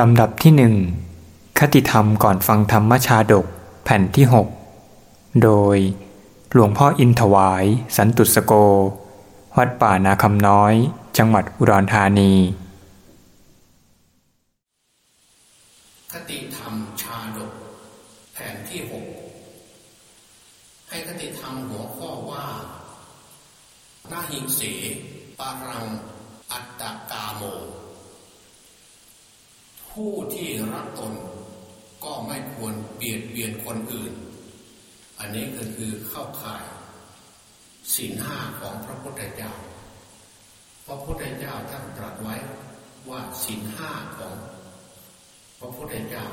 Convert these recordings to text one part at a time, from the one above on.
ลำดับที่หนึ่งคติธรรมก่อนฟังธรรมชาดกแผ่นที่หกโดย หลวงพ่ออินถวาย สันตุสโก วัดป่านาคำน้อย จังหวัดอุดรธานี คติธรรมชาดก แผ่นที่หกให้คติธรรมหัวข้อว่านาหิงเสปารัง อัตตกาโม ผู้ที่รักตนก็ไม่ควรเบียดเบียนคนอื่น อันนี้ก็คือเข้าข่ายศีลห้าของพระพุทธเจ้า พระพุทธเจ้าท่านตรัสไว้ว่าศีลห้าของ พระพุทธเจ้า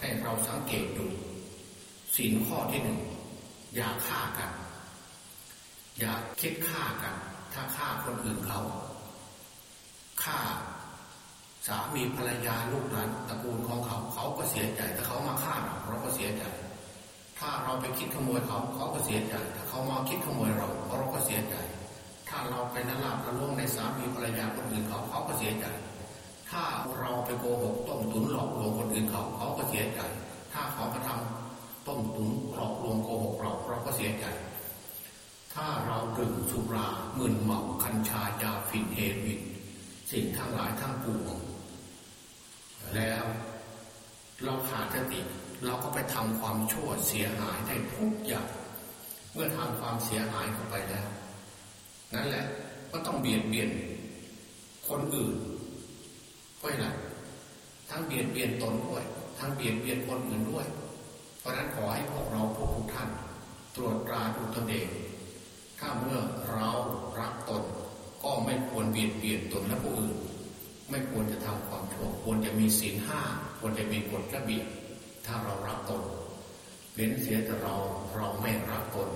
ให้เราสังเกตดูศีลข้อที่หนึ่งอย่าฆ่ากัน อย่าคิดฆ่ากัน ถ้าฆ่าคนอื่นเขาฆ่า สามีภรรยาลูกหลานตระกูลของเขา เขาก็เสียใจถ้าเขามาฆ่าเราเราก็เสียใจ ถ้าเราไปคิดขโมยเขาเขาก็เสียใจถ้าเขามาคิดขโมยเราเราก็เสียใจ ถ้าเราไปนั่นลาบละล่วงในสามีภรรยาคนอื่นเขาเขาก็เสียใจ ถ้าเราไปโกหกต้มตุ๋นหลอกลวงคนอื่นเขาเขาก็เสียใจ ถ้าเขากระทำต้มตุ๋นหลอกลวงโกหกเราเราก็เสียใจ ถ้าเราดื่มสุรามึนเมาคัญชายาฝิ่นเฮวินสิ่งทั้งหลายทั้งปวง แล้วเราขาดสติเราก็ไปทำความชั่วเสียหายได้ทุกอย่างเมื่อทำความเสียหายเข้าไปแล้ว นั่นแหละก็ต้องเบียดเบียนคนอื่นเพราะนั้นทั้งเบียดเบียนตนด้วย ทั้งเบียดเบียนคนอื่นด้วย เพราะนั้นขอให้พวกเราพวกทุกท่านตรวจตราดูตนเองถ้าเมื่อเรารักตนก็ไม่ควรเบียดเบียนตนและผู้อื่น ไม่ควรจะทำความชั่วควรจะมีศีลห้าควรจะมีกฎระเบียบถ้าเรารักตนเว้นเสียแต่เราเราไม่รักตน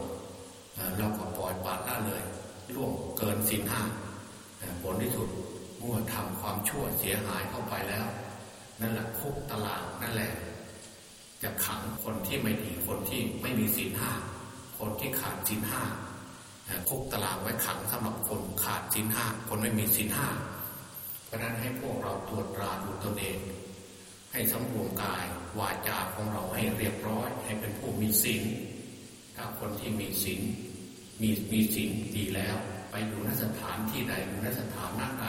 เราก็ปล่อยปละละเลยล่วงเกินศีลห้าผลที่สุดเมื่อทำความชั่วเสียหายเข้าไปแล้ว นั่นแหละคุกตลาดนั่นแหละ จะขังคนที่ไม่ดีคนที่ไม่มีศีลห้าคนที่ขาดศีลห้าคุกตลาดไว้ขังสำหรับคนขาดศีลห้าคนไม่มีศีลห้า ราะนั้นให้พวกเราตรวจตราดูตนเอง ให้สำรวมกายวาจาของเราให้เรียบร้อย ให้เป็นผู้มีศีลถ้าคนที่มีศีลมีมีศีลดีแล้ว ไปอยู่นสถานที่ใดอยู่นสถานหน้าใด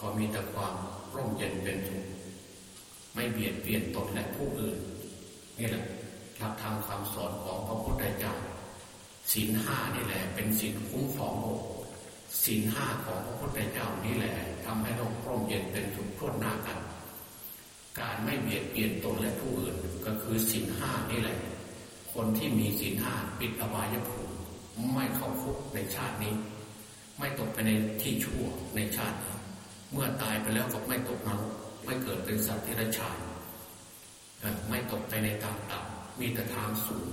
ก็มีแต่ความร่มเย็นเป็นสุขไม่เบียดเบียนตนและผู้อื่นนี่แหละหลักธรรมคำสอนของพระพุทธเจ้าศีลห้านี่แหละเป็นศีลคุ้มครองโลก ศีลห้าของพระพุทธเจ้านี่แหละทำให้โลกร่มเย็นเป็นสุขทั่วหน้ากัน การไม่เบียดเบียนตนและผู้อื่นก็คือศีลห้านี่แหละ คนที่มีศีลห้าปิดอบายภูมิไม่เข้าคุกในชาตินี้ ไม่ตกไปในที่ชั่วในชาตินี้เมื่อตายไปแล้วก็ไม่ตกนรกไม่เกิดเป็นสัตว์ที่ไรชานไม่ตกไปในทางต่ำมีแต่ทางสูง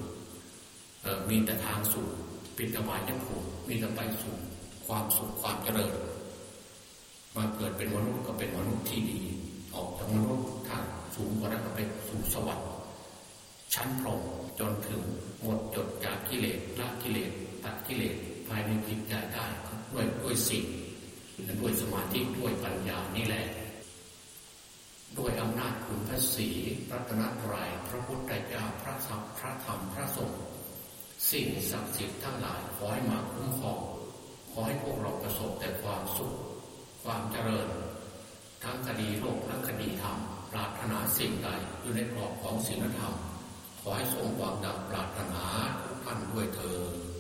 มีแต่ทางสูงปิดอบายภูมิมีแต่ไปสู่ ความสุขความเจริญ มาเกิดเป็นมนุษย์ก็เป็นมนุษย์ที่ดี ออกจากมนุษย์ทางสูงกว่านั้นก็ไปสู่สวรรค์ชั้นพรหมจนถึงหมดจดจากกิเลสละกิเลสตัดกิเลสภายในจิตใจได้ด้วยด้วยสิ่งด้วยสมาธิด้วยปัญญานี่แหละ ด้วยอำนาจคุณพระศีระตนตรัยพระพุทธเจ้าพระธรรมพระธรรมพระสงฆ์สิ่งศักดิ์สิทธิ์ทั้งหลายขอให้มาคุ้มครอง ขอให้พวกเราประสบแต่ความสุข ความเจริญ ทั้งคดีโลกและคดีธรรม ปรารถนาสิ่งใดอยู่ในกรอบของศีลธรรม ขอให้สมความดังปรารถนาทุกท่านด้วยเถิด